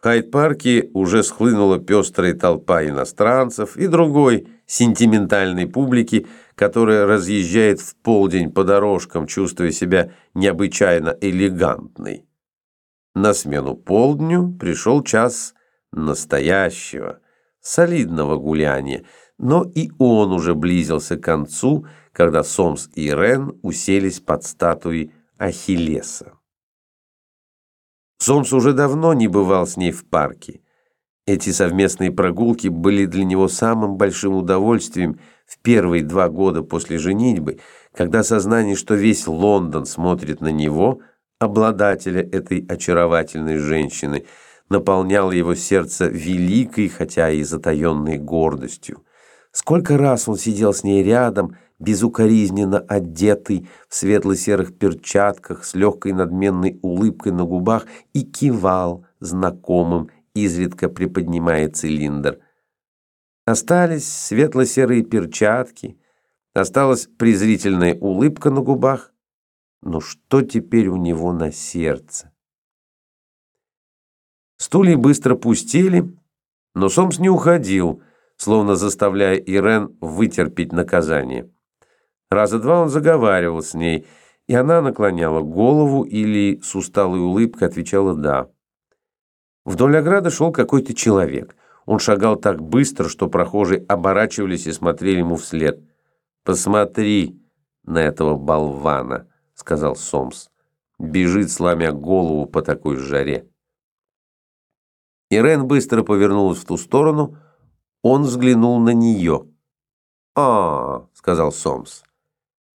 В Хайд-парке уже схлынула пестрая толпа иностранцев и другой сентиментальной публики, которая разъезжает в полдень по дорожкам, чувствуя себя необычайно элегантной. На смену полдню пришел час настоящего, солидного гуляния, но и он уже близился к концу, когда Сомс и Рен уселись под статуей Ахиллеса. Сомс уже давно не бывал с ней в парке. Эти совместные прогулки были для него самым большим удовольствием в первые два года после женитьбы, когда сознание, что весь Лондон смотрит на него, обладателя этой очаровательной женщины, наполняло его сердце великой, хотя и затаенной гордостью. Сколько раз он сидел с ней рядом, безукоризненно одетый, в светло-серых перчатках, с легкой надменной улыбкой на губах и кивал знакомым, изредка приподнимая цилиндр. Остались светло-серые перчатки, осталась презрительная улыбка на губах. Но что теперь у него на сердце? Стулья быстро пустели, но Сомс не уходил, словно заставляя Ирен вытерпеть наказание. Раза два он заговаривал с ней, и она наклоняла голову или с усталой улыбкой отвечала «да». Вдоль ограды шел какой-то человек. Он шагал так быстро, что прохожие оборачивались и смотрели ему вслед. «Посмотри на этого болвана», — сказал Сомс. «Бежит, сломя голову по такой жаре». Ирен быстро повернулась в ту сторону, — он взглянул на нее. «А, — сказал Сомс, —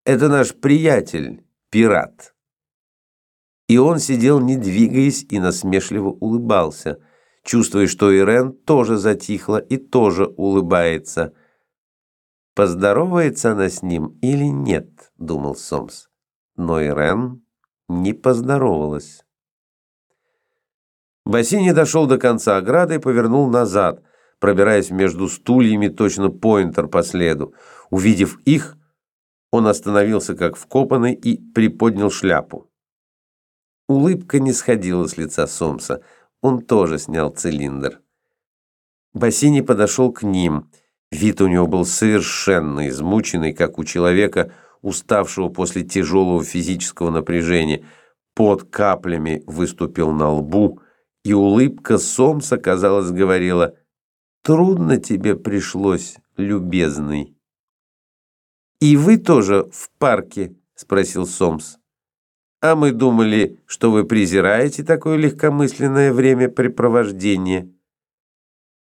это наш приятель, пират». И он сидел, не двигаясь, и насмешливо улыбался, чувствуя, что Ирен тоже затихла и тоже улыбается. «Поздоровается она с ним или нет?» — думал Сомс. Но Ирен не поздоровалась. Бассини дошел до конца ограды и повернул назад — пробираясь между стульями точно поинтер по следу. Увидев их, он остановился как вкопанный и приподнял шляпу. Улыбка не сходила с лица Сомса. Он тоже снял цилиндр. Бассини подошел к ним. Вид у него был совершенно измученный, как у человека, уставшего после тяжелого физического напряжения. Под каплями выступил на лбу, и улыбка Сомса, казалось, говорила Трудно тебе пришлось, любезный. И вы тоже в парке? спросил Сомс. А мы думали, что вы презираете такое легкомысленное времяпрепровождение.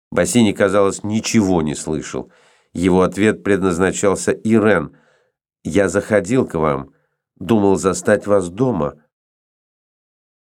Бассини, казалось, ничего не слышал. Его ответ предназначался Ирен. «Я заходил к вам, думал застать вас дома,